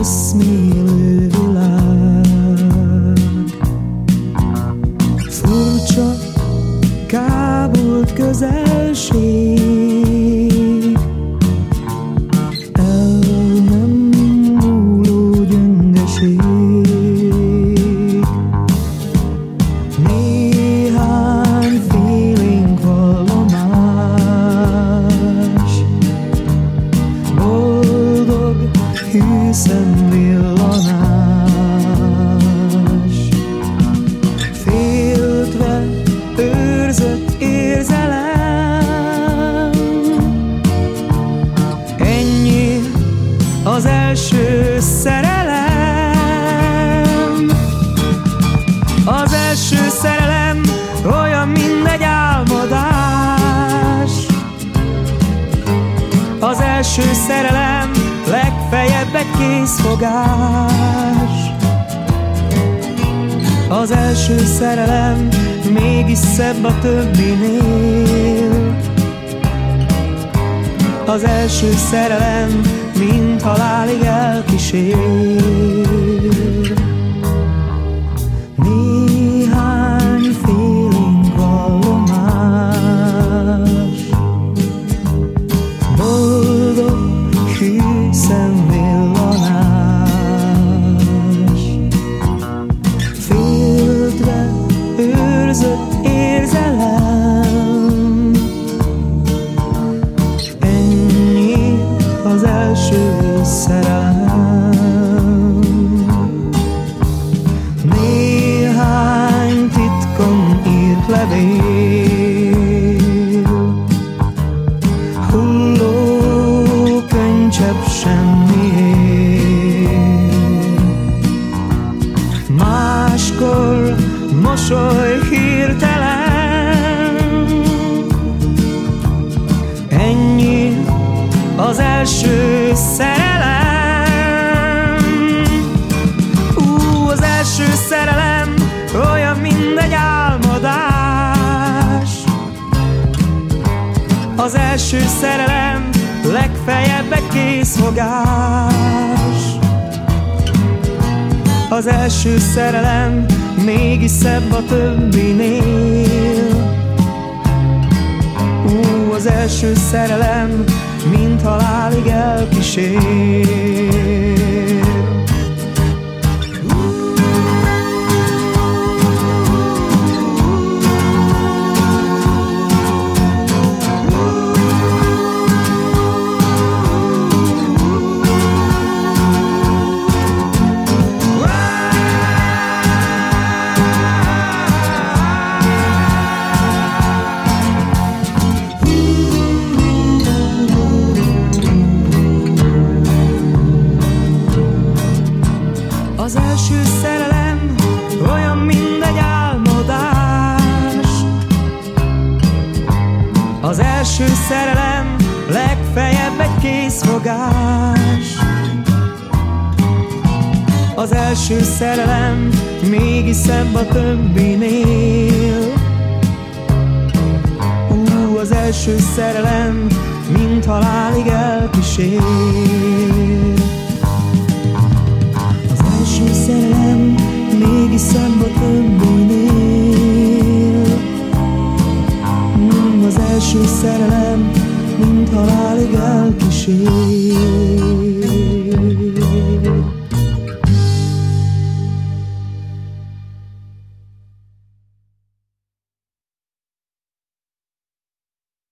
eszmélő világ. Furcsa, kábult közelség, első szerelem. Az első szerelem olyan, mint egy álmodás. Az első szerelem legfeljebb egy készfogás. Az első szerelem mégis szebb a többinél. Az első szerelem, mint halálig elkísér. Az első szerelem. Néhány titkon írt levél, első szerelem. Ú, az első szerelem olyan, mint egy álmodás. Az első szerelem legfeljebb egy készfogás. Az első szerelem mégis szebb a többinél. Ú, az első szerelem, mint halálig elkísér. Első szerelem legfeljebb egy készfogás. Az első szerelem mégis szebb a többinél. Ú, az első szerelem, mint halálig elkísér. Mm, az első szerelem, mint halálig elkísér.